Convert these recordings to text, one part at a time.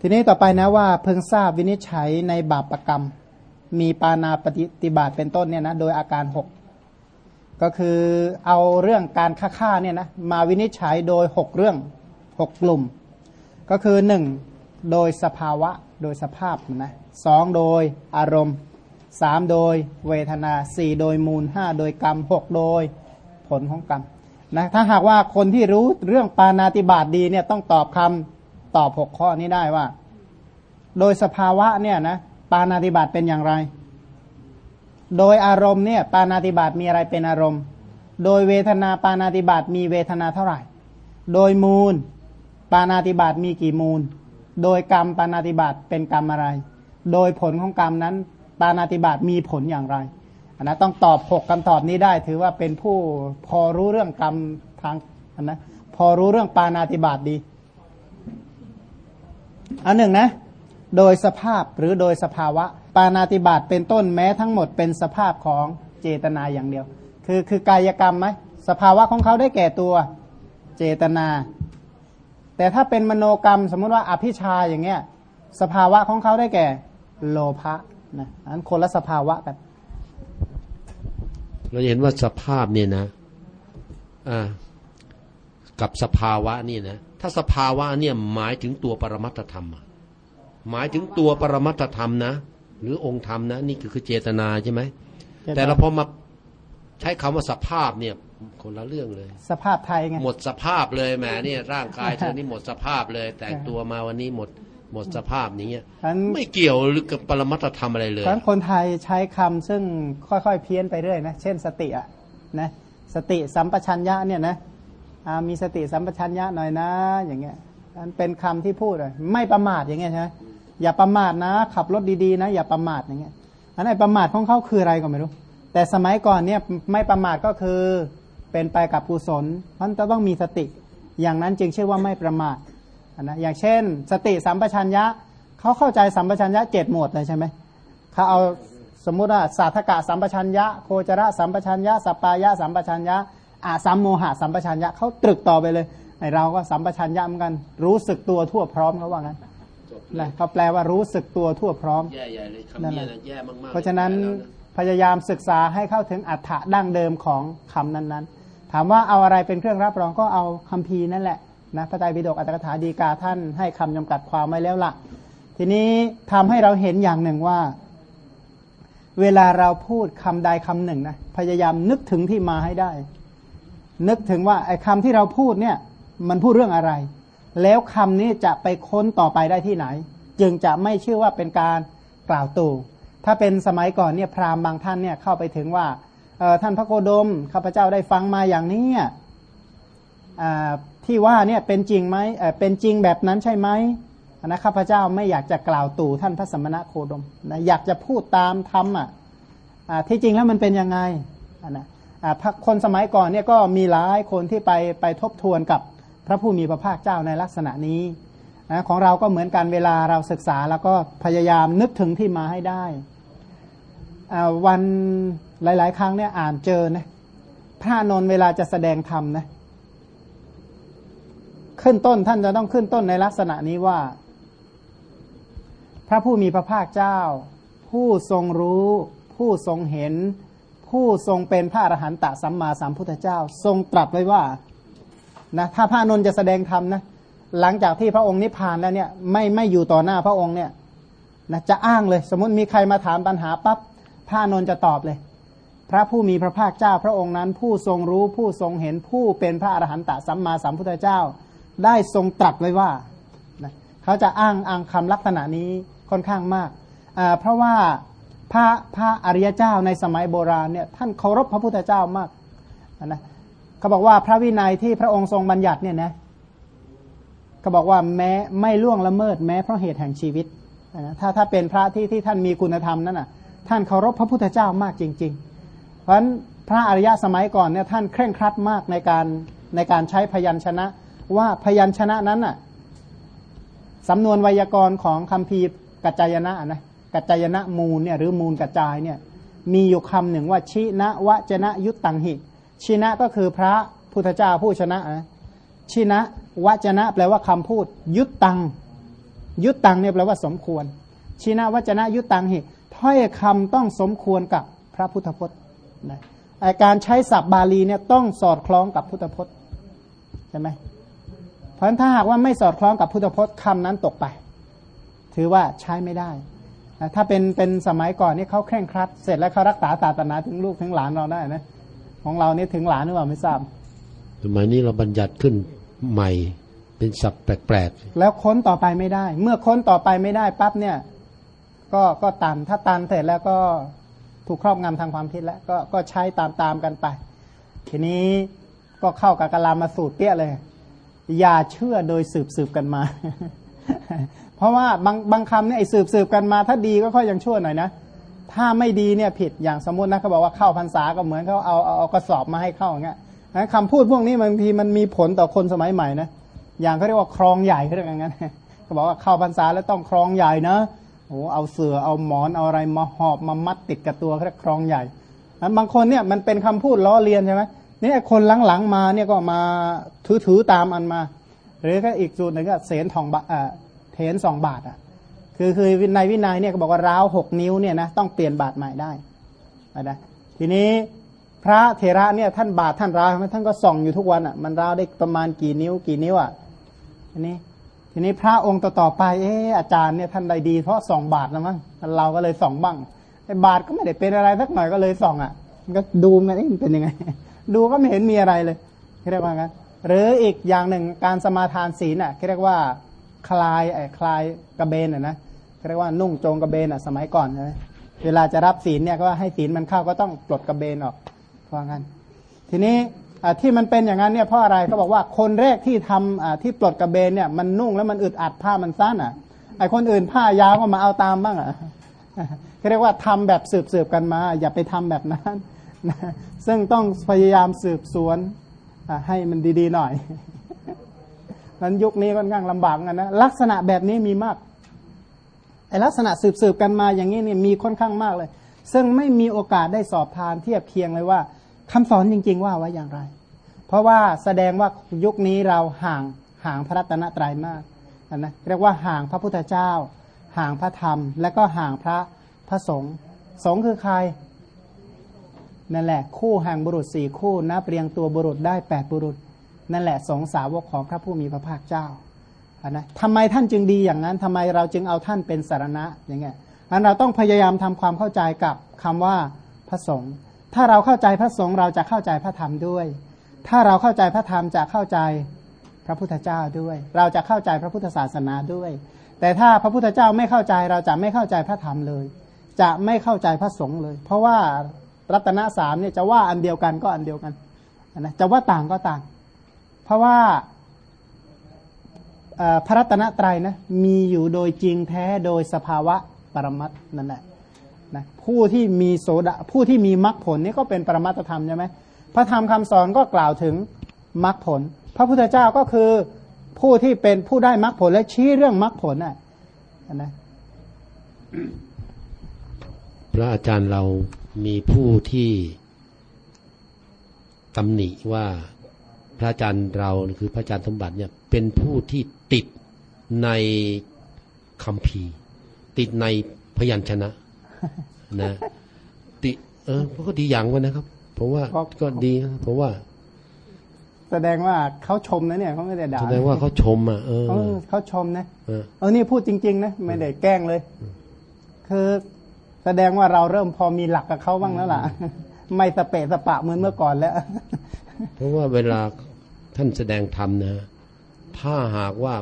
ทีนี้ต่อไปนะว่าเพิ่งทราบวินิจฉัยในบาปประกรรม มีปานาปฏิบัติเป็นต้นเนี่ยนะโดยอาการหกก็คือเอาเรื่องการฆ่าฆ่าเนี่ยนะมาวินิจฉัยโดยหกเรื่องหกกลุ่ม ก็คือหนึ่งโดยสภาวะโดยสภาพนะสองโดยอารมณ์สามโดยเวทนาสี่โดยมูลห้าโดยกรรมหกโดยผลของกรรมนะถ้าหากว่าคนที่รู้เรื่องปานาติบาตดีเนี่ยต้องตอบคำ ตอบหกข้อนี้ได้ว่า โดยสภาวะเนี่ยนะปานาติบาตเป็นอย่างไร โดยอารมณ์เนี่ยปานาติบาตมีอะไรเป็นอารมณ์ โดยเวทนาปานาติบาตมีเวทนาเท่าไหร่ โดยมูล ปานาติบาตมีกี่มูล โดยกรรมปานาติบาตเป็นกรรมอะไร โดยผลของกรรมนั้น ปานาติบาตมีผลอย่างไรอันนะต้องตอบหกคำตอบนี้ได้ ถือว่าเป็นผู้พอรู้เรื่องกรรมทางอันนะพอรู้เรื่องปานาติบาตดี อันหนึ่งนะ โดยสภาพหรือโดยสภาวะ ปานาติบาตเป็นต้นแม้ทั้งหมดเป็นสภาพของเจตนาอย่างเดียว คือคือกายกรรมไหมสภาวะของเขาได้แก่ตัวเจตนา แต่ถ้าเป็นมโนกรรม สมมติว่าอภิชาอย่างเงี้ยสภาวะของเขาได้แก่โลภะนะอันคนละสภาวะกันเราเห็นว่าสภาพเนี่ยนะ อ่า กับสภาวะนี่นะ ถ้าสภาวะเนี่ยหมายถึงตัวปรมัตถธรรมอะหมายถึงตัวปรมัตถธรรมนะ หรือองค์ธรรมนะ นี่คือคือเจตนาใช่ไหม แต่เราพอมาใช้คำว่าสภาพเนี่ยคนละเรื่องเลย สภาพไทยไงหมดสภาพเลยแหมเนี่ยร่างกายเธอนี่หมดสภาพเลย แต่งตัวมาวันนี้หมดหมดสภาพนี้ยฉะนั้นไม่เกี่ยวหรือกับปรมัตถธรรมอะไรเลยฉะนั้นคนไทยใช้คำซึ่งค่อยๆเพี้ยนไปเรื่อยนะ เช่นสติอะนะสติสัมปชัญญะเนี่ยนะอ่า มีสติสัมปชัญญะหน่อยนะ อย่างเงี้ยอันเป็นคำที่พูดอะไม่ประมาทอย่างเงี้ยใช่ไหมอย่าประมาทนะ ขับรถดีๆนะ อย่าประมาทอย่างเงี้ยอันไอ้ประมาทของเขาคืออะไรก็ไม่รู้ แต่สมัยก่อนเนี่ยไม่ประมาทก็คือเป็นไปกับกุศลมันจะต้องมีสติ อย่างนั้นจึงชื่อว่าไม่ประมาทอันนะอย่างเช่น สติสัมปชัญญะเขาเข้าใจสัมปชัญญะเจ็ดหมวดเลยใช่ไหมเขาเอาสมมุติว่าสาธกะสัมปชัญญะ โคจรสัมปชัญญะสปปายะสัมปชัญญะ อาสัมโมหะสัมปชัญญะเขาตรึกต่อไปเลยไอเราก็สัมปชัญญะเหมือนกัน รู้สึกตัวทั่วพร้อมเขาว่างั้นนะเขาแปลว่ารู้สึกตัวทั่วพร้อมแย่ใหญ่เลยคำนั่นนี้แหละนะแย่มากๆเพราะฉะนั้นแล้วะพยายามศึกษาให้เข้าถึงอัฏฐะดั้งเดิมของคำนั้นๆ ถามว่าเอาอะไรเป็นเครื่องรับรองก็เอาคัมภีร์นั่นแหละนะพระไตรปิฎกอัตถกถาดีกาท่านให้คำจำกัดความไว้แล้วล่ะ ทีนี้ทำให้เราเห็นอย่างหนึ่งว่า เวลาเราพูดคำใดคำหนึ่งนะพยายามนึกถึงที่มาให้ได้ นึกถึงว่าไอ้คำที่เราพูดเนี่ย มันพูดเรื่องอะไร แล้วคำนี้จะไปค้นต่อไปได้ที่ไหน จึงจะไม่ชื่อว่าเป็นการกล่าวตู่ถ้าเป็นสมัยก่อนเนี่ยพราหมณ์บางท่านเนี่ยเข้าไปถึงว่าท่านพระโคดมข้าพเจ้าได้ฟังมาอย่างนี้ที่ว่าเนี่ยเป็นจริงไหมเป็นจริงแบบนั้นใช่ไหมนะข้าพเจ้าไม่อยากจะกล่าวตู่ท่านพระสมณะโคดมนะอยากจะพูดตามธรรมอะที่จริงแล้วมันเป็นยังไงอะนะ คนสมัยก่อนเนี่ยก็มีหลายคนที่ไปไปทบทวนกับพระผู้มีพระภาคเจ้าในลักษณะนี้นะของเราก็เหมือนกันเวลาเราศึกษาแล้วก็พยายามนึกถึงที่มาให้ได้ วันหลาย ๆ ครั้งเนี่ยอ่านเจอนะพระนนเวลาจะแสดงธรรมนะขึ้นต้นท่านจะต้องขึ้นต้นในลักษณะนี้ว่า พระผู้มีพระภาคเจ้า ผู้ทรงรู้ ผู้ทรงเห็น ผู้ทรงเป็นพระอรหันตสัมมาสัมพุทธเจ้า ทรงตรัสไว้ว่านะถ้าพระนนท์จะแสดงธรรมนะหลังจากที่พระองค์นิพพานแล้วเนี่ยไม่ไม่อยู่ต่อหน้าพระองค์เนี่ยนะจะอ้างเลย สมมติมีใครมาถามปัญหาปั๊บพระนนท์จะตอบเลย พระผู้มีพระภาคเจ้าพระองค์นั้น ผู้ทรงรู้ผู้ทรงเห็นผู้เป็นพระอรหันตสัมมาสัมพุทธเจ้า ได้ทรงตรัสไว้ว่านะเขาจะอ้างอ้างคำลักษณะนี้ค่อนข้างมากอ่าเพราะว่า พระพระอริยเจ้าในสมัยโบราณเนี่ยท่านเคารพพระพุทธเจ้ามากนะเขาบอกว่าพระวินัยที่พระองค์ทรงบัญญัติเนี่ยนะเขาบอกว่าแม้ไม่ล่วงละเมิดแม้เพราะเหตุแห่งชีวิตนะถ้าถ้าเป็นพระที่ที่ท่านมีคุณธรรมนั่นน่ะท่านเคารพพระพุทธเจ้ามากจริง ๆ เพราะฉะนั้นพระอริยะสมัยก่อนเนี่ยท่านเคร่งครัดมากในการในการใช้พยัญชนะ ว่าพยัญชนะนั้นน่ะสำนวนไวยากรณ์ของคำพีร์กัจจายนะนะ กัจจายนะมูลเนี่ยหรือมูลกัจจายเนี่ยมีอยู่คำหนึ่งว่าชินะวจนะยุตตังหิ ชินะก็คือพระพุทธเจ้าผู้ชนะนะชินะวจนะแปลว่าคำพูด ยุตตัง ยุตตังเนี่ยแปลว่าสมควร ชินะวัจนะยุตตังเหถ้อยคำต้องสมควรกับพระพุทธพจน์นะการใช้ศัพท์บาลีเนี่ยต้องสอดคล้องกับพุทธพจน์ใช่ไหมเพราะถ้าหากว่าไม่สอดคล้องกับพุทธพจน์คำนั้นตกไป ถือว่าใช้ไม่ได้ นะถ้าเป็นเป็นสมัยก่อนนี่เขาเคร่งครัด เสร็จแล้วเขารักษาศาสนาถึงลูกถึงหลานเราได้นะของเรานี่ถึงหลานหรือเปล่าไม่ทราบสมัยนี้เราบัญญัติขึ้นใหม่เป็นศัพท์แปลกแล้วค้นต่อไปไม่ได้ เมื่อค้นต่อไปไม่ได้ปั๊บเนี่ย ก็ก็ตันถ้าตันเสร็จแล้วก็ถูกครอบงำทางความคิดแล้ว ก็ก็ใช้ตามตามกันไป ทีนี้ก็เข้ากับกะลามาสูตรเปี้ยเลย อย่าเชื่อโดยสืบสืบกันมา เพราะว่าบางบางคำเนี่ยไอ้สืบสืบกันมาถ้าดีก็ค่อยยังชั่วหน่อยนะ ถ้าไม่ดีเนี่ยผิดอย่างสมมตินะเขาบอกว่าเข้าพรรษาก็เหมือนเขาเอาเอาเอากระสอบมาให้เข้าอย่างเงี้ยนะคำพูดพวกนี้บางทีมันมีผลต่อคนสมัยใหม่นะอย่างเขาเรียกว่าครองใหญ่เขาเรียกอย่างนั้นเขาบอกว่าเข้าพรรษาแล้วต้องครองใหญ่นะโอ้เอาเสือเอาหมอนเอาอะไรมาหอบมามัดติดกับตัวเขาเรียกครองใหญ่นั้นบางคนเนี่ยมันเป็นคำพูดล้อเลียนใช่ไหมนี่คนหลังๆมาเนี่ยก็มาถือๆตามอันมา หรือก็อีกสูตรหนึ่งก็เสนทองบา เทนสองบาทอะ คือคือในวินัยเนี่ยบอกว่าร้าวหกนิ้วเนี่ยนะต้องเปลี่ยนบาทใหม่ได้นะทีนี้พระเทระเนี่ยท่านบาทท่านร้าวท่านก็ส่องอยู่ทุกวันอะมันร้าวได้ประมาณกี่นิ้วกี่นิ้วอะทีนี้ทีนี้พระองค์ต่อๆไปเอออาจารย์เนี่ยท่านได้ดีเพราะสองบาทนะมั้งเราก็เลยส่องบ้างไอ้บาทก็ไม่ได้เป็นอะไรสักหน่อยก็เลยส่องอะมันก็ดูมันเป็นยังไง ดูก็ไม่เห็นมีอะไรเลยเรียกว่างั้นหรืออีกอย่างหนึ่งการสมาทานศีลอะเรียกว่า คลายไอ้คลายกระเบนอะนะเรียกว่านุ่งโจงกระเบนอะสมัยก่อนนะเวลาจะรับศีลเนี่ยก็ให้ศีลมันเข้าก็ต้องปลดกระเบนออกเพราะงั้น ทีนี้ที่มันเป็นอย่างนั้นเนี่ยเพราะอะไรก็บอกว่าคนแรกที่ทำที่ปลดกระเบนเนี่ยมันนุ่งแล้วมันอึดอัดผ้ามันสั้นอะไอคนอื่นผ้ายาวก็มาเอาตามบ้างอะเรียกว่าทำแบบสืบสืบกันมา อย่าไปทำแบบนั้นซึ่งต้องพยายามสืบสวนให้มันดีๆหน่อย นั้นยุคนี้ค่อนข้างลำบากกันนะลักษณะแบบนี้มีมากไอลักษณะสืบสืบกันมาอย่างนี้เนี่ยมีค่อนข้างมากเลย ซึ่งไม่มีโอกาสได้สอบทานเทียบเคียงเลยว่าคำสอนจริง ๆ ว่าไว้อย่างไร เพราะว่าแสดงว่ายุคนี้เราห่างห่างพระรัตนตรัยมากนะเรียกว่าห่างพระพุทธเจ้า ห่างพระธรรม และก็ห่างพระพระสงฆ์สงฆ์คือใครนั่นแหละ คู่แห่งบุรุษสี่คู่นับเรียงตัวบุรุษได้แปดบุรุษ นั่นแหละสงสาวกของพระผู้มีพระภาคเจ้านะทำไมท่านจึงดีอย่างนั้นทำไมเราจึงเอาท่านเป็นสารณะอย่างเงี้ยอันเราต้องพยายามทำความเข้าใจกับคำว่าพระสงฆ์ถ้าเราเข้าใจพระสงฆ์เราจะเข้าใจพระธรรมด้วย ถ้าเราเข้าใจพระธรรมจะเข้าใจพระพุทธเจ้าด้วย เราจะเข้าใจพระพุทธศาสนาด้วย แต่ถ้าพระพุทธเจ้าไม่เข้าใจเราจะไม่เข้าใจพระธรรมเลย จะไม่เข้าใจพระสงฆ์เลย เพราะว่ารัตนสามเนี่ยจะว่าอันเดียวกันก็อันเดียวกันนะจะว่าต่างก็ต่าง เพราะว่าพระรัตนตรัยนะมีอยู่โดยจริงแท้โดยสภาวะปรมัตนั่นแหละนะผู้ที่มีโสดาผู้ที่มีมรรคผลนี่ก็เป็นปรมัตธรรมใช่ไหมพระธรรมคำสอนก็กล่าวถึงมรรคผล พระพุทธเจ้าก็คือผู้ที่เป็นผู้ได้มรรคผลและชี้เรื่องมรรคผลน่ะนะพระอาจารย์เรามีผู้ที่ตำหนิว่า พระอาจารย์เราคือพระอาจารย์สมบัติเนี่ยเป็นผู้ที่ติดในคำพีติดในพยัญชนะนะติเออก็ดีอย่างวันนะครับผมว่าก็ดีนะผมว่า แสดงว่าเขาชมนะเนี่ยเขาไม่ได้ด่าแสดงว่าเขาชมอะเออเขาชมนะเออนี่พูดจริง ๆ นะไม่ได้แกล้งเลย คือแสดงว่าเราเริ่มพอมีหลักกับเขาบ้างแล้วล่ะ ไม่สเปะสปะเหมือนเมื่อก่อนแล้ว เพราะว่าเวลา ท่านแสดงธรรมนะ ถ้าหากว่า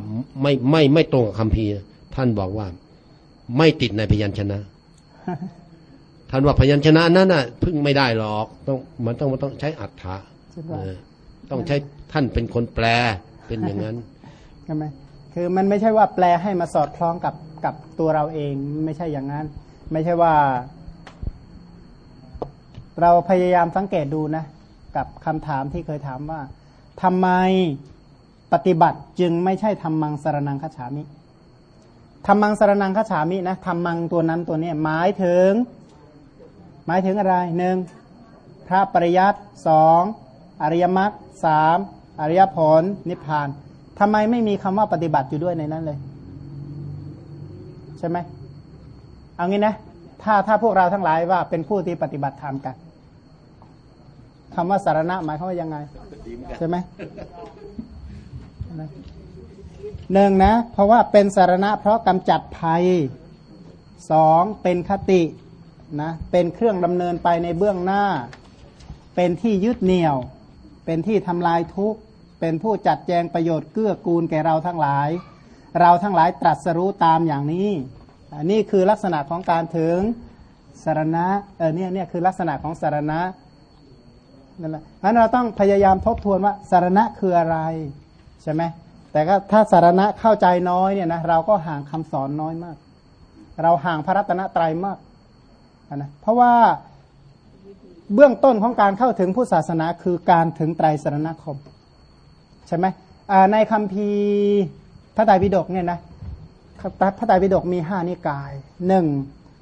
ไม่ไม่ไม่ตรงกับคำพีท่านบอกว่า ไม่ติดในพยัญชนะ ท่านว่าพยัญชนะนั้นน่ะพึ่งไม่ได้หรอกต้องมันต้องมันต้องใช้อัฏฐะต้องใช้ท่านเป็นคนแปลเป็นอย่างนั้นใช่ไหมคือมันไม่ใช่ว่าแปลให้มาสอดคล้องกับกับตัวเราเอง ไม่ใช่อย่างนั้น ไม่ใช่ว่า เราพยายามสังเกตดูนะ กับคำถามที่เคยถามว่า ทำไมปฏิบัติจึงไม่ใช่ทำมังสารนังคฉามิธรรมังสารนังคฉามินะธรรมังตัวนั้นตัวนี้หมายถึง หมายถึงอะไรหนึ่งพระปริยัติสองอริยมรรคสามอริยผล นิพพานทำไมไม่มีคำว่าปฏิบัติอยู่ด้วยในนั้นเลย ใช่ไหมเอางี้นะ ถ้าถ้าพวกเราทั้งหลายว่าเป็นผู้ที่ปฏิบัติธรรมกัน คำว่าสารณะหมายความว่ายังไงใช่ไหมหนึ่งนะ เพราะว่าเป็นสารณะ เพราะกำจัดภัยสองเป็นคตินะเป็นเครื่องดำเนินไปในเบื้องหน้า เป็นที่ยึดเหนี่ยว เป็นที่ทำลายทุกข์ เป็นผู้จัดแจงประโยชน์เกื้อกูลแก่เราทั้งหลาย เราทั้งหลายตรัสรู้ตามอย่างนี้อันนี้คือลักษณะของการถึงสารณะเออเนี่ยเนี่ยคือลักษณะของสารณะ นั่นแหละงั้นเราต้องพยายามทบทวนว่าสารณะคืออะไรใช่ไหมแต่ก็ถ้าสารณะเข้าใจน้อยเนี่ยนะเราก็ห่างคำสอนน้อยมาก เราห่างพระรัตนตรัยมากนะเพราะว่าเบื้องต้นของการเข้าถึงพุทธศาสนาคือการถึงไตรสรณคมใช่ไหมในคำพีพระไตรปิฎกเนี่ยนะพระไตรปิฎกมีห้านิกายหนึ่ง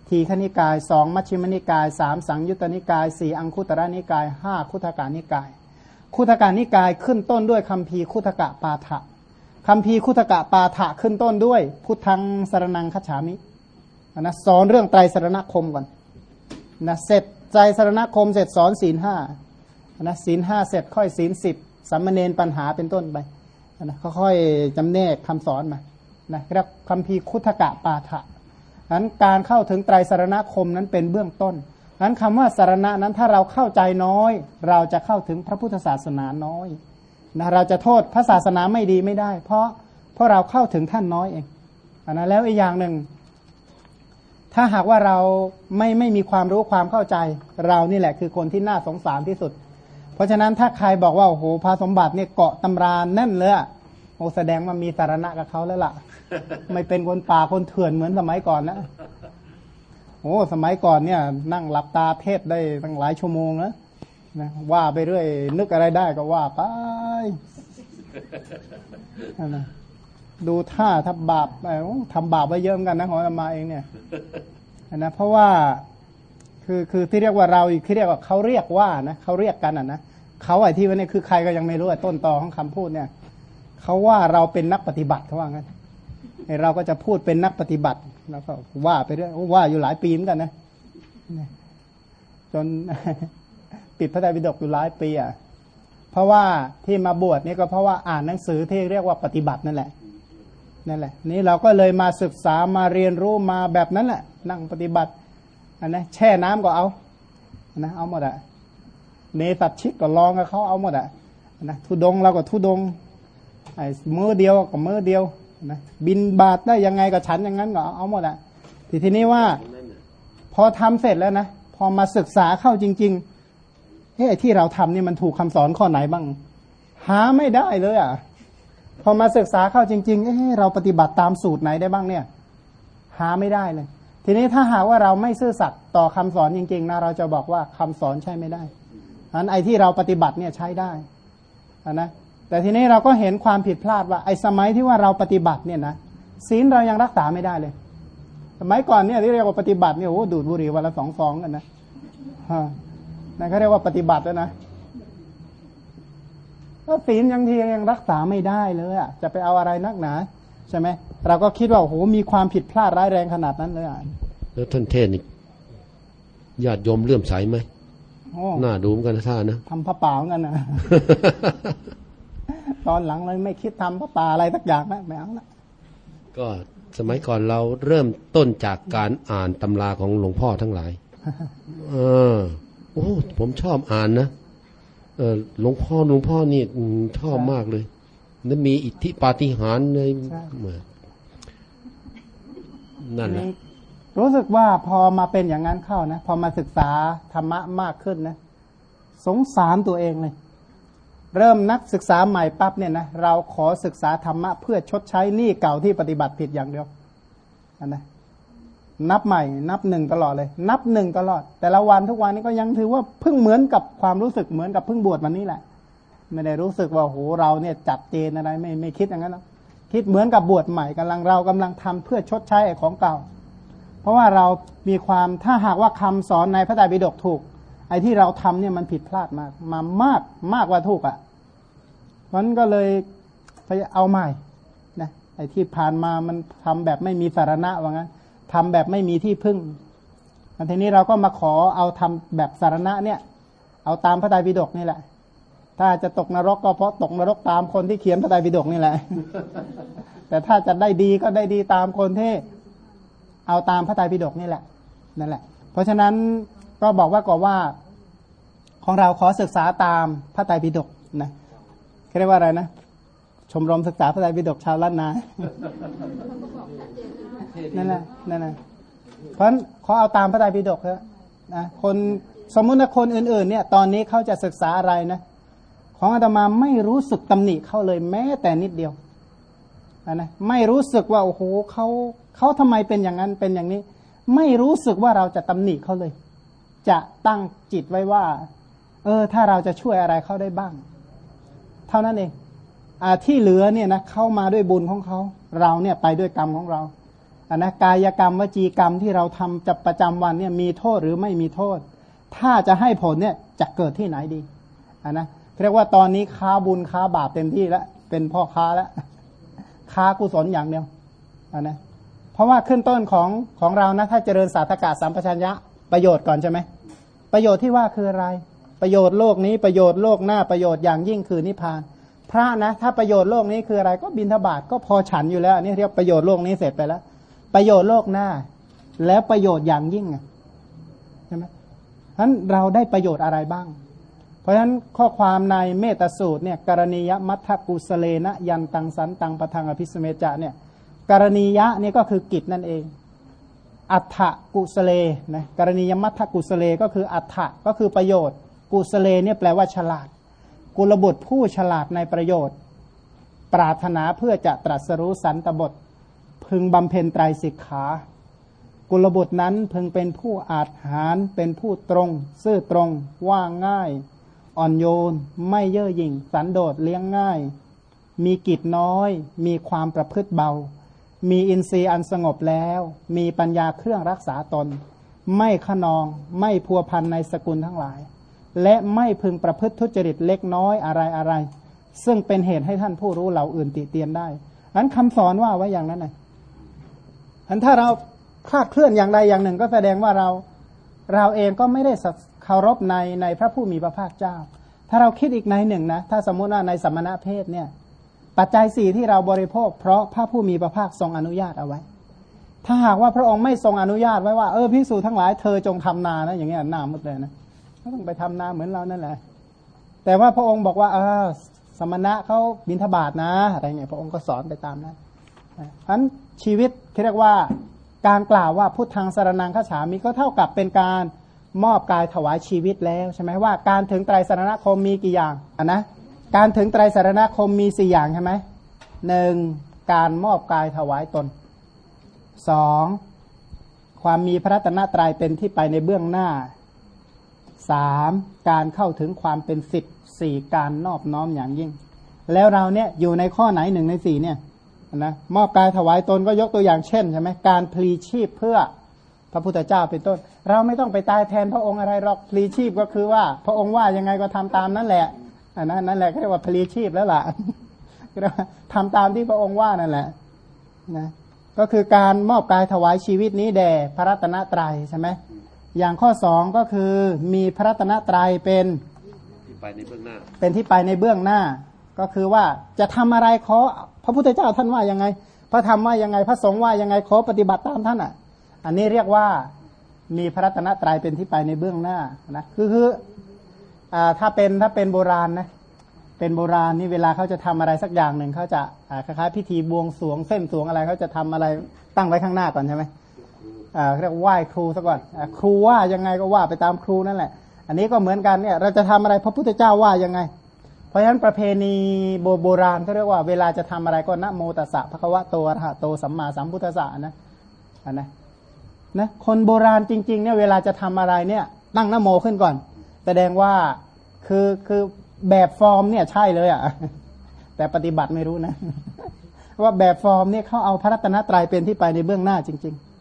ทีฆนิกายสองมัชฌิมนิกายสามสังยุตตนิกายสี่อังคุตระนิกายห้าคุถกานิกาย คุถกานิกายขึ้นต้นด้วยคำพีคุถกะปาฐะคำพีคุถกะปาฐะขึ้นต้นด้วย พุทธังสรนังคัจฉามินะสอนเรื่องไตรสรณคมก่อนนะเสร็จใจสรณคมเสร็จสอนศีลห้านะศีลห้าเสร็จค่อยศีลสิบสัมมเนนปัญหาเป็นต้นไปนะค่อยๆจำแนกคำสอนมานะเรียกคำพีคุถกะปาฐะ นั้นการเข้าถึงไตรสารณคมนั้นเป็นเบื้องต้นนั้นคำว่าสารณะนั้นถ้าเราเข้าใจน้อย เราจะเข้าถึงพระพุทธศาสนาน้อยนะเราจะโทษพระศาสนาไม่ดีไม่ได้ เพราะเพราะเราเข้าถึงท่านน้อยเองอันนั้นแล้วอีกอย่างหนึ่ง ถ้าหากว่าเราไม่ไม่มีความรู้ความเข้าใจ เรานี่แหละคือคนที่น่าสงสารที่สุด เพราะฉะนั้นถ้าใครบอกว่าโอ้โหพระสมบัติเนี่ยเกาะตำราแน่นเลยโอ้แสดงว่ามีสารณะกับเขาแล้วล่ะ ไม่เป็นคนป่าคนเถื่อนเหมือนสมัยก่อนนะโอ้สมัยก่อนเนี่ย นั่งหลับตาเทศได้ตั้งหลายชั่วโมงนะนะว่าไปเรื่อย นึกอะไรได้ก็ว่าไปนะดูท่าทำบาปทำบาปไว้เยอะเหมือนกันนะของอามาเองเนี่ยนะเพราะว่าคือคือที่เรียกว่าเราอีกที่เรียกว่าเขาเรียกว่านะเขาเรียกกันอะนะเขาไอ้ที่วันนี้คือใครก็ยังไม่รู้ต้นตอของคำพูดเนี่ยเขาว่าเราเป็นนักปฏิบัติเขาว่างั้น เราก็จะพูดเป็นนักปฏิบัติแล้วก็ว่าไปเรื่อยว่าอยู่หลายปีเหมือนกันนะจนปิดพระไตรปิฎกอยู่หลายปีอะเพราะว่าที่มาบวชนี่ก็เพราะว่าอ่านหนังสือที่เรียกว่าปฏิบัตินั่นแหละนั่นแหละ นี่เราก็เลยมาศึกษามาเรียนรู้มาแบบนั้นแหละ นั่งปฏิบัติอันนะแช่น้ำก็เอานะเอาหมดอะเนตัดชิกก็ลองกับเขาเอาหมดอะนะทุดงเราก็ทุดงไอ้มือเดียวกับมือเดียว นะบินบาทได้ยังไงก็ฉันอย่างนั้นก็เอาหมดอะทีทีนี้ว่า พอทำเสร็จแล้วนะพอมาศึกษาเข้าจริงๆเฮ้ที่เราทำนี่มันถูกคำสอนข้อไหนบ้าง หาไม่ได้เลยอะ พอมาศึกษาเข้าจริงๆเอ้เราปฏิบัติตามสูตรไหนได้บ้างเนี่ย หาไม่ได้เลย ทีนี้ถ้าหาว่าเราไม่ซื่อสัตย์ต่อคำสอนจริง ๆนะเราจะบอกว่าคำสอนใช่ไม่ได้อันไอ้ที่เราปฏิบัติเนี่ยใช้ได้นนะ แต่ทีนี้เราก็เห็นความผิดพลาดว่าไอ้สมัยที่ว่าเราปฏิบัติเนี่ยนะศีลเรายังรักษาไม่ได้เลย สมัยก่อนเนี่ยที่เรียกว่าปฏิบัติเนี่ยโอ้ดูดบุหรี่วันละสองฟองกันนะฮะนั่นเขาเรียกว่าปฏิบัติแล้วนะก็ศีลยังทียังรักษาไม่ได้เลยอะจะไปเอาอะไรนักหนาใช่ไหมเราก็คิดว่าโอ้โหมีความผิดพลาดร้ายแรงขนาดนั้นเลยอะแล้วท่านเทศนี่ญาติโยมเลื่อมใสไหมน่าดูเหมือนกันท่านะทำพระป่าเหมือนกันนะ ตอนหลังเลยไม่คิดทำพระป่าอะไรสักอย่างนะไม่เอาละก็สมัยก่อนเราเริ่มต้นจากการอ่านตำราของหลวงพ่อทั้งหลายเออโอ้ผมชอบอ่านนะเออหลวงพ่อหลวงพ่อนี่ชอบมากเลยนั่นมีอิทธิปาฏิหาริย์เลยเหมือนนั่นแหละรู้สึกว่าพอมาเป็นอย่างนั้นเข้านะ พอมาศึกษาธรรมะมากขึ้นนะ สงสารตัวเองเลย เริ่มนักศึกษาใหม่ปั๊บเนี่ยนะเราขอศึกษาธรรมะเพื่อชดใช้หนี้เก่าที่ปฏิบัติผิดอย่างเดียวนนะนับใหม่ นับหนึ่งตลอดเลย นับหนึ่งตลอด แต่ละวันทุกวันนี้ก็ยังถือว่าเพิ่งเหมือนกับความรู้สึกเหมือนกับเพิ่งบวชวันนี้แหละ ไม่ได้รู้สึกว่าโหเราเนี่ยจัดเจนอะไรไม่ไม่คิดอย่างนั้นหรอกคิดเหมือนกับบวชใหม่กำลังเรากำลังทำเพื่อชดใช้อของเก่า เพราะว่าเรามีความถ้าหากว่าคำสอนในพระไตรปิฎกถูก ไอ้ที่เราทำเนี่ยมันผิดพลาดมากมามากมากกว่าถูกอะ่ะ มันก็เลยเอาใหม่นะไอ้ที่ผ่านมามันทำแบบไม่มีสาระว่างั้นทำแบบไม่มีที่พึ่งอันทีนี้เราก็มาขอเอาทำแบบสารณะเนี่ย เอาตามพระไตรปิฎกนี่แหละ ถ้าจะตกนรกก็เพราะตกนรกตามคนที่เขียนพระไตรปิฎกนี่แหละ แต่ถ้าจะได้ดีก็ได้ดีตามคนที่เอาตามพระไตรปิฎกนี่แหละนั่นแหละ เพราะฉะนั้นก็บอกว่าก่อว่า ของเราขอศึกษาตามพระไตรปิฎกนะ เขาเรียกว่าอะไรนะ ชมรมศึกษาพระไตรปิฎกชาวล้านนานั่นแหละนั่นแหละเพราะฉะนั้นขอเอาตามพระไตรปิฎกเถอะนะคนสมมุติว่าคนอื่นๆ เนี่ย ตอนนี้เขาจะศึกษาอะไรนะ ของอาตมาไม่รู้สึกตำหนิเขาเลยแม้แต่นิดเดียวนะไม่รู้สึกว่าโอ้โหเขาเขาทำไมเป็นอย่างนั้นเป็นอย่างนี้ ไม่รู้สึกว่าเราจะตำหนิเขาเลย จะตั้งจิตไว้ว่า เออ ถ้าเราจะช่วยอะไรเขาได้บ้างเท่านั้นเองอที่เหลือเนี่ยนะเข้ามาด้วยบุญของเขา เราเนี่ยไปด้วยกรรมของเราอันนะกายกรรมวจีกรรมที่เราทำจะประจำวันเนี่ยมีโทษหรือไม่มีโทษ ถ้าจะให้ผลเนี่ยจะเกิดที่ไหนดีอันนะเรียกว่าตอนนี้ค้าบุญค้าบาปเต็มที่แล้วเป็นพ่อค้าแล้วค้ากุศลอย่างเดียวอันนะเพราะว่าขึ้นต้นของของเรานะถ้าเจริญสาธกาสัมปชัญญะประโยชน์ก่อนใช่ไหมประโยชน์ที่ว่าคืออะไร ประโยชน์โลกนี้ประโยชน์โลกหน้าประโยชน์อย่างยิ่งคือนิพพาน พระนะถ้าประโยชน์โลกนี้คืออะไรก็บินทบาทก็พอฉันอยู่แล้วอันนี้เรียกประโยชน์โลกนี้เสร็จไปแล้ว ประโยชน์โลกหน้า แล้วประโยชน์อย่างยิ่งใช่ไหมฉะนั้นเราได้ประโยชน์อะไรบ้าง เพราะฉะนั้นข้อความในเมตสูตรเนี่ยกรณียมัทธกุสเลนะยันตังสันตังปะทังอภิสเมจะเนี่ยกรณียะเนี่ยก็คือกิจนั่นเอง อัฏฐกุสเลนะกรณียมัทธกุสเลก็คืออัฏฐก็คือประโยชน์ กุสเลเนี่ยแปลว่าฉลาด กุลบุตรผู้ฉลาดในประโยชน์ ปรารถนาเพื่อจะตรัสรู้สันตบท พึงบำเพ็ญไตรสิกขา กุลบุตรนั้นพึงเป็นผู้อาจหารเป็นผู้ตรง ซื่อตรง ว่าง่าย อ่อนโยน ไม่เย่อหยิ่ง สันโดษเลี้ยงง่าย มีกิจน้อย มีความประพฤติเบา มีอินทรีย์อันสงบแล้ว มีปัญญาเครื่องรักษาตน ไม่ขนอง ไม่พัวพันในสกุลทั้งหลาย และไม่พึงประพฤติทุจริตเล็กน้อยอะไรอะไร ซึ่งเป็นเหตุให้ท่านผู้รู้เหล่าอื่นติเตียนได้อันคำสอนว่าไว้อย่างนั้นนะอันถ้าเราคลาดเคลื่อนอย่างใดอย่างหนึ่ง ก็แสดงว่าเราเราเองก็ไม่ได้เคารพในในพระผู้มีพระภาคเจ้า ถ้าเราคิดอีกในหนึ่งนะ ถ้าสมมุติว่าในสมณะเพศเนี่ย ปัจจัยสี่ที่เราบริโภค เพราะพระผู้มีพระภาคทรงอนุญาตเอาไว้ ถ้าหากว่าพระองค์ไม่ทรงอนุญาตไว้ว่าเออพิสูจทั้งหลายเธอจงทำนานะอย่างเงี้ยหน้ามุดเลยนะ ก็ต้องไปทำนาเหมือนเรานั่นแหละ แต่ว่าพระองค์บอกว่าออสมณะเขาบินทบาทนะอะไรเงี้ยพระองค์ก็สอนไปตามนั้นเพราะฉะนั้นชีวิตเรียกว่าการกล่าวว่าพุทธังสารนังข้าฉามิก็เท่ากับเป็นการมอบกายถวายชีวิตแล้วใช่ไหมว่าการถึงไตรสารณคมมีกี่อย่างอะนะการถึงไตรสารณคมมีสี่อย่างใช่ไหมหนึ่งการมอบกายถวายตนสองความมีพระตนะตรายเป็นที่ไปในเบื้องหน้า สามการเข้าถึงความเป็นสิทธิ์สี่การนอบน้อมอย่างยิ่ง แล้วเราเนี่ยอยู่ในข้อไหนหนึ่งในสี่เนี่ยนะมอบกายถวายตนก็ยกตัวอย่างเช่นใช่ไหมการพลีชีพเพื่อพระพุทธเจ้าเป็นต้น เราไม่ต้องไปตายแทนพระองค์อะไรหรอกพลีชีพก็คือว่า พระองค์ว่ายังไงก็ทำตามนั่นแหละอันนั้นนั่นแหละเรียกว่าพลีชีพแล้วล่ะทำตามที่พระองค์ว่านั่นแหละนะก็คือการมอบกายถวายชีวิตนี้แด่พระรัตนตรัยใช่ไหม อย่างข้อสองก็คือมีพระรัตนตรัยเป็นที่ไปในเบื้องหน้า เป็นที่ไปในเบื้องหน้า ก็คือว่าจะทำอะไรขอพระพุทธเจ้าท่านว่ายังไง พระธรรมว่ายังไงพระสงฆ์ว่ายังไงขอปฏิบัติตามท่านอะ อันนี้เรียกว่ามีพระรัตนตรัยเป็นที่ไปในเบื้องหน้านะคือคืออ่าถ้าเป็นถ้าเป็นโบราณนะเป็นโบราณนี่เวลาเขาจะทำอะไรสักอย่างหนึ่งเขาจะอ่าคล้ายๆพิธีบวงสรวงเส้นสวงอะไรเขาจะทำอะไรตั้งไว้ข้างหน้าก่อนใช่ไหมอ่า เรียกไหว้ครูซะก่อนอครูว่ายังไงก็ว่าไปตามครูนั่นแหละ อันนี้ก็เหมือนกันเนี่ยเราจะทำอะไรพระพุทธเจ้าว่ายังไง เพราะฉะนั้นประเพณีโบโบราณเขาเรียกว่าเวลาจะทำอะไรก็นะโมตัสสะพระควะโตอะระหะโตสัมมาสัมพุทธัสสะนะอันนะนะคนโบราณจริงๆเนี่ยเวลาจะทำอะไรเนี่ยตั้งนะโมขึ้นก่อน แสดงว่าคือคือแบบฟอร์มเนี่ยใช่เลยอะ่ะแต่ปฏิบัติไม่รู้นะ ว่าแบบฟอร์มเนี่ยเขาเอาพระรัตนตรัยเป็นที่ไปในเบื้องหน้าจริง ๆ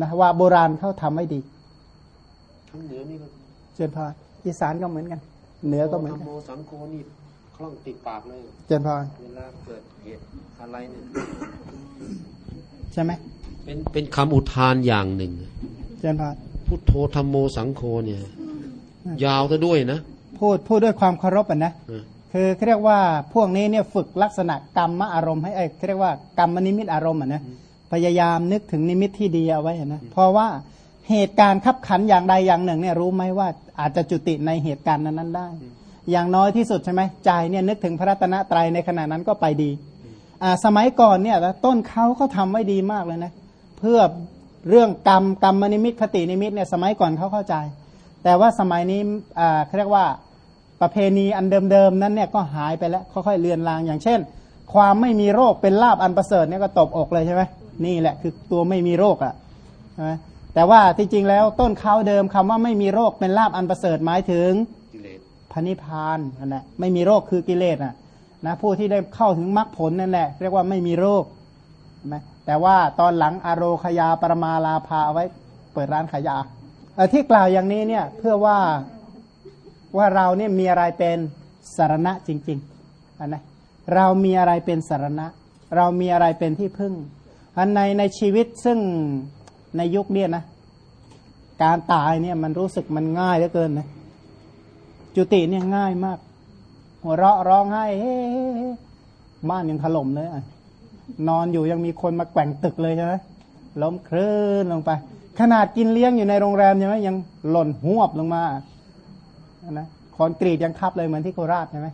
นะว่าโบราณเขาทำไว้ดีทั้งเหนือนี่ก็เจนพรอีสานก็เหมือนกัน เหนือก็เหมือนกันโมสังโฆนี่คล่องติดปากเลย เจนพรเวลาเกิดเหตุอะไรเนี่ยใช่ไหมเเป็นเป็นคำอุทานอย่างหนึ่ง เจนพานพุทโธธรรมโมสังโฆเนี่ย ยาวซะด้วยนะพูดพูดด้วยความเคารพอะนะเออคือเขาเรียกว่าพวกนี้เนี่ยฝึกลักษณะกรรมอารมณ์ให้เอ้ยเขาเรียกว่ากรรมนิมิตอารมณ์อะนะ พยายามนึกถึงนิมิตที่ดีเอาไว้นะเพราะว่าเหตุการณ์ขับขันอย่างใดอย่างหนึ่งเนี่ยรู้ไหมว่าอาจจะจุติในเหตุการณ์นั้นๆได้ อย่างน้อยที่สุดใช่ไหมใจเนี่ยนึกถึงพระรัตนตรัยในขณะนั้นก็ไปดีอ่าสมัยก่อนเนี่ยต้นเขาก็ทำไว้ดีมากเลยนะเพื่อเรื่องกรรมกรรมนิมิตคตินิมิตเนี่ยสมัยก่อนเขาเข้าใจ แต่ว่าสมัยนี้อ่าเขาเรียกว่าประเพณีอันเดิมๆนั้นเนี่ยก็หายไปแล้วค่อยๆเลือนลางอย่างเช่น ความไม่มีโรคเป็นลาบอันประเสริฐเนี่ยก็ตบอกเลยใช่ไหม นี่แหละคือตัวไม่มีโรคอะ่ะใช่ไหมแต่ว่าที่จริงแล้วต้นเขาเดิมคำว่าไม่มีโรคเป็นลาบอันประเสริฐหมายถึงกิเลสพระนิพพานนั่นแหละไม่มีโรคคือกิเลสอะนะผู้ที่ได้เข้าถึงมรรคผลนั่นแหละเรียกว่าไม่มีโรคใช่ไหมแต่ว่าตอนหลังอโรคยาปรมาลาภาเอาไว้เปิดร้านขายยาเอ่อที่กล่าวอย่างนี้เนี่ยเพื่อว่าว่าเราเนี่ยมีอะไรเป็นสารณะจริงๆอันนะเรามีอะไรเป็นสารณะ เรามีอะไรเป็นที่พึ่ง อันในในชีวิตซึ่งในยุคเนี้ยนะ การตายเนี่ยมันรู้สึกมันง่ายเหลือเกินนะจุติเนี่ยง่ายมาก หัวเราะร้องไห้เฮ้บ้านยังถล่มเลยอะนอนอยู่ยังมีคนมาแกว่งตึกเลยใช่ไหมล้มคลื่นลงไป ขนาดกินเลี้ยงอยู่ในโรงแรมใช่ไหมยังหล่นหวบลงมานะคอนกรีตยังทับเลยเหมือนที่โคราชใช่ไหม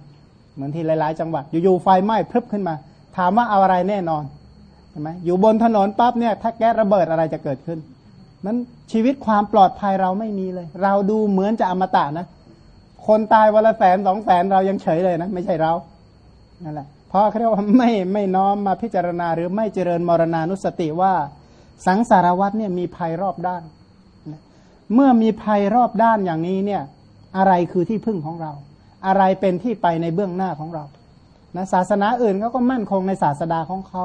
เหมือนที่หลาย ๆ จังหวัดอยู่ๆไฟไหม้พรึบขึ้นมา ถามว่าเอาอะไรแน่นอน ช่ไหมอยู่บนถนนปั๊บเนี่ยถ้าแก๊สระเบิดอะไรจะเกิดขึ้น นั้นชีวิตความปลอดภัยเราไม่มีเลย เราดูเหมือนจะอมตะนะ คนตายวันละแสนสองแสนเรายังเฉยเลยนะ ไม่ใช่เรานั่นแหละเพราะเขาเรียกว่าไม่ไม่น้อมมาพิจารณา หรือไม่เจริญมรณานุสติว่าสังสารวัตเนี่ยมีภัยรอบด้าน เมื่อมีภัยรอบด้านอย่างนี้เนี่ยอะไรคือที่พึ่งของเรา อะไรเป็นที่ไปในเบื้องหน้าของเรานะศาสนาอื่นเขาก็มั่นคงในศาสดาของเขา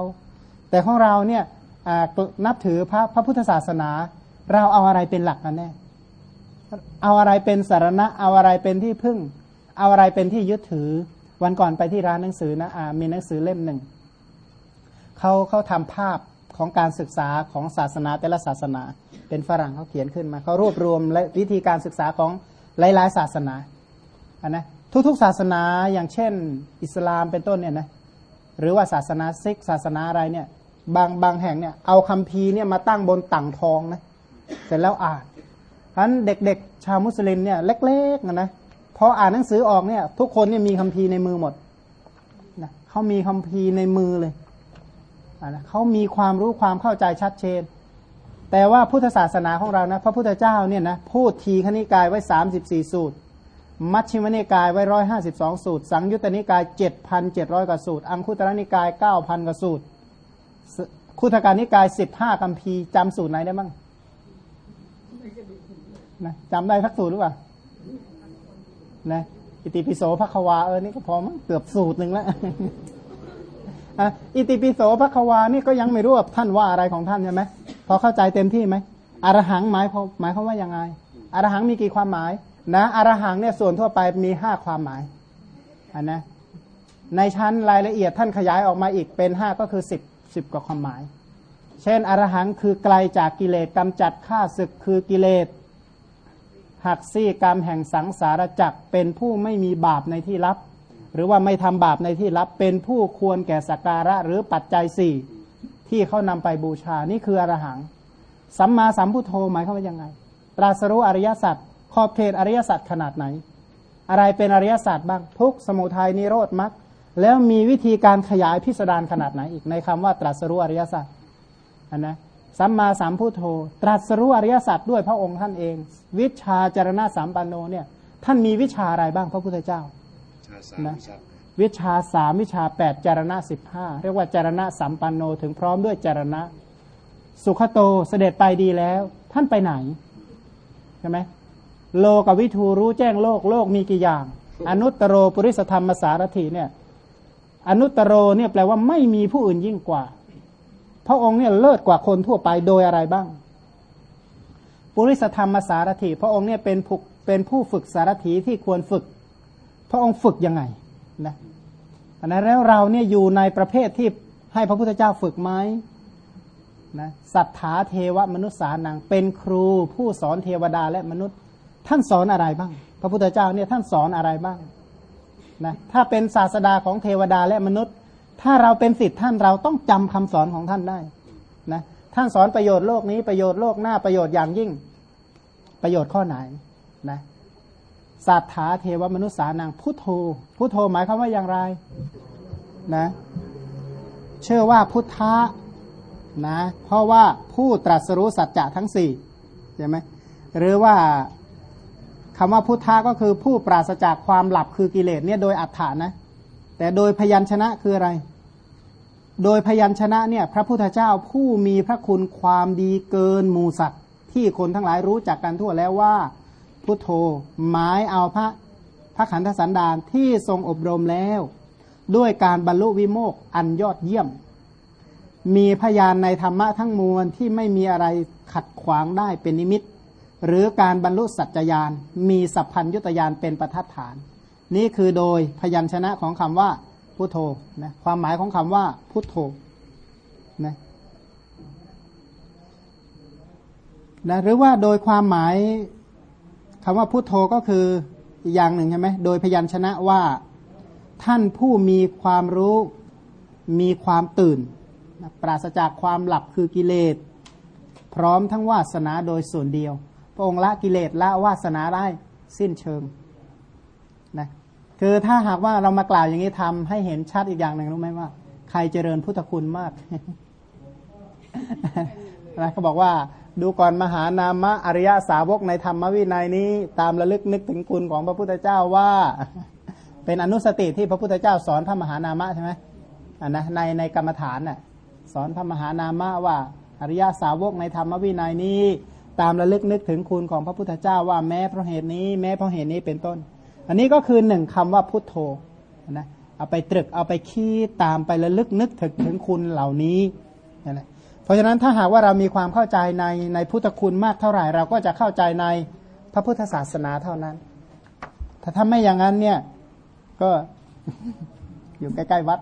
แต่ของเราเนี่ยนับถือพระพระพุทธศาสนา เราเอาอะไรเป็นหลักกันแน่เอาอะไรเป็นสารณะ เอาอะไรเป็นที่พึ่ง เอาอะไรเป็นที่ยึดถือ วันก่อนไปที่ร้านหนังสือนะอามีหนังสือเล่มหนึ่งเขาเขาทำภาพของการศึกษาของศาสนาแต่ละศาสนา เป็นฝรั่งเขาเขียนขึ้นมาเขารวบรวมและวิธีการศึกษาของหลาย ๆ ศาสนาอันนะทุก ๆ ศาสนาอย่างเช่น อิสลามเป็นต้นเนี่ยนะหรือว่าศาสนาซิกศาสนาอะไรเนี่ย บางบางแห่งเนี่ยเอาคัมภีร์เนี่ยมาตั้งบนต่างทองนะเสร็จแล้วอ่านเพราะฉะนั้นเด็กๆ ชาวมุสลิมเนี่ยเล็กๆนะนะพออ่านหนังสือออกเนี่ย ทุกคนเนี่ยมีคัมภีร์ในมือหมดนะเขามีคัมภีร์ในมือเลยอ่านะเขามีความรู้ความเข้าใจชัดเจน แต่ว่าพุทธศาสนาของเรานะ พระพุทธเจ้าเนี่ยนะพูดทีขณิกายไว้สามสิบสี่สูตร มัชฌิมนิกายไว้ร้อยห้าสิบสองสูตร สังยุตตนิกายเจ็ดพันเจ็ดร้อยกว่าสูตร อังคุตรนิกายเก้าพันกว่าสูตร คุถการนิกายสิบห้าคัมภีจำสูตรไหนได้บ้างนะจำได้สักสูตรหรือเปล่านะอิติปิโสภควาเออนี่ก็พอมั้งเกือบสูตรหนึ่งแล้วอะอิติปิโสภควานี่ก็ยังไม่รู้ว่าท่านว่าอะไรของท่านใช่ไหมพอเข้าใจเต็มที่ไหมอรหังหมายหมายความว่ายังไงอรหังมีกี่ความหมาย นะอรหังเนี่ยส่วนทั่วไปมีห้าความหมายอันนะในชั้นรายละเอียดท่านขยายออกมาอีกเป็นห้าก็คือสิบ สิบกว่าความหมาย เช่น อรหังคือไกลจากกิเลสกำจัดข้าศึกคือกิเลสหักซี่กรรมแห่งสังสารจักรเป็นผู้ไม่มีบาปในที่ลับ หรือว่าไม่ทำบาปในที่ลับ เป็นผู้ควรแก่สักการะหรือปัจจัยสี่ที่เขานำไปบูชานี่คืออรหัง สัมมาสัมพุทโธหมายความว่ายังไง ตรัสรู้อริยสัจขอบเขตอริยสัจขนาดไหน อะไรเป็นอริยสัจบ้างทุกสมุทัยนิโรธมรรค แล้วมีวิธีการขยายพิสดารขนาดไหนอีกในคำว่าตรัสรู้อริยสัจอันนะสัมมาสัมพุทโธ ตรัสรู้อริยสัจด้วยพระองค์ท่านเอง วิชาจารณะสัมปันโนเนี่ยท่านมีวิชาอะไรบ้างพระพุทธเจ้าชาสามนะวิชาวิชาสามวิชาแปดจารณะสิบห้าเรียกว่าจารณะสัมปันโนถึงพร้อมด้วยจารณะ สุขโตเสด็จไปดีแล้ว ท่านไปไหนใช่ไหมโลกวิทูรู้แจ้งโลกโลกมีกี่อย่าง อนุตตรโรปุริสธรรมสารถีเนี่ย อนุตตรโรเนี่ยแปลว่าไม่มีผู้อื่นยิ่งกว่า พระองค์เนี่ยเลิศกว่าคนทั่วไปโดยอะไรบ้าง ปุริสธรรมสารถีพระองค์เนี่ยเป็นผู้เป็นผู้ฝึกสารถีที่ควรฝึก พระองค์ฝึกยังไงนะอันนั้นแล้วเราเนี่ยอยู่ในประเภทที่ให้พระพุทธเจ้าฝึกไหมนะสัทธาเทวมนุษย์สานังเป็นครูผู้สอนเทวดาและมนุษย์ ท่านสอนอะไรบ้าง พระพุทธเจ้าเนี่ยท่านสอนอะไรบ้าง นะถ้าเป็นศาสดาของเทวดาและมนุษย์ ถ้าเราเป็นสิทธิ์ท่านเราต้องจำคำสอนของท่านได้นะท่านสอนประโยชน์โลกนี้ประโยชน์โลกหน้าประโยชน์อย่างยิ่ง ประโยชน์ข้อไหนนะสัทธาเทวมนุษย์สานังพุทโธพุทโธหมายความว่าอย่างไรนะเชื่อว่าพุทธะนะเพราะว่าผู้ตรัสรู้สัจจะทั้งสี่ใช่ไหมหรือว่า คำว่าพุทธะก็คือผู้ปราศจากความหลับคือกิเลสเนี่ยโดยอัฏฐานะ แต่โดยพยัญชนะคืออะไร โดยพยัญชนะเนี่ยพระพุทธเจ้าผู้มีพระคุณความดีเกินหมูสัตว์ที่คนทั้งหลายรู้จักกันทั่วแล้วว่า พุทโธหมายเอาพระพระขันธสันดานที่ทรงอบรมแล้ว ด้วยการบรรลุวิโมกข์อันยอดเยี่ยม มีพยานในธรรมะทั้งมวลที่ไม่มีอะไรขัดขวางได้เป็นนิมิต หรือการบรรลุสัจจยานมีสัพพัญยุตยานเป็นประทัดฐาน นี่คือโดยพยัญชนะของคำว่าพุทโธนะความหมายของคำว่าพุทโธนะนะหรือว่าโดยความหมายคำว่าพุทโธก็คืออย่างหนึ่งใช่ไหมโดยพยัญชนะว่าท่านผู้มีความรู้มีความตื่น ปราศจากความหลับคือกิเลส พร้อมทั้งวาสนาโดยส่วนเดียว ระองค์ละกิเลสละวาสนาได้สิ้นเชิงนะคือถ้าหากว่าเรามากล่าวอย่างนี้ทำให้เห็นชัดอีกอย่างหนึ่งรู้ไหมว่า ใครเจริญพุทธคุณมากนะเขาบอกว่าดูก่อนมหานามะอริยสาวกในธรรมวินัยนี้ ตามระลึกนึกถึงคุณของพระพุทธเจ้าว่า เป็นอนุสติที่พระพุทธเจ้าสอนพระมหานามะใช่ไหมอ่านะในในกรรมฐานน่ะสอนพระมหานามะว่า อริยสาวกในธรรมวินัยนี้ ตามระลึกนึกถึงคุณของพระพุทธเจ้าว่าแม้เพราะเหตุนี้ แม้เพราะเหตุนี้เป็นต้น อันนี้ก็คือหนึ่งคำว่าพุทโธนะเอาไปตรึกเอาไปคิดตามไประลึกนึกถึงถึงคุณเหล่านี้นะเพราะฉะนั้นถ้าหากว่าเรามีความเข้าใจในในพุทธคุณมากเท่าไหร่ เราก็จะเข้าใจในพระพุทธศาสนาเท่านั้น ถ้าทำไม่อย่างนั้นเนี่ยก็อยู่ใกล้ๆวัด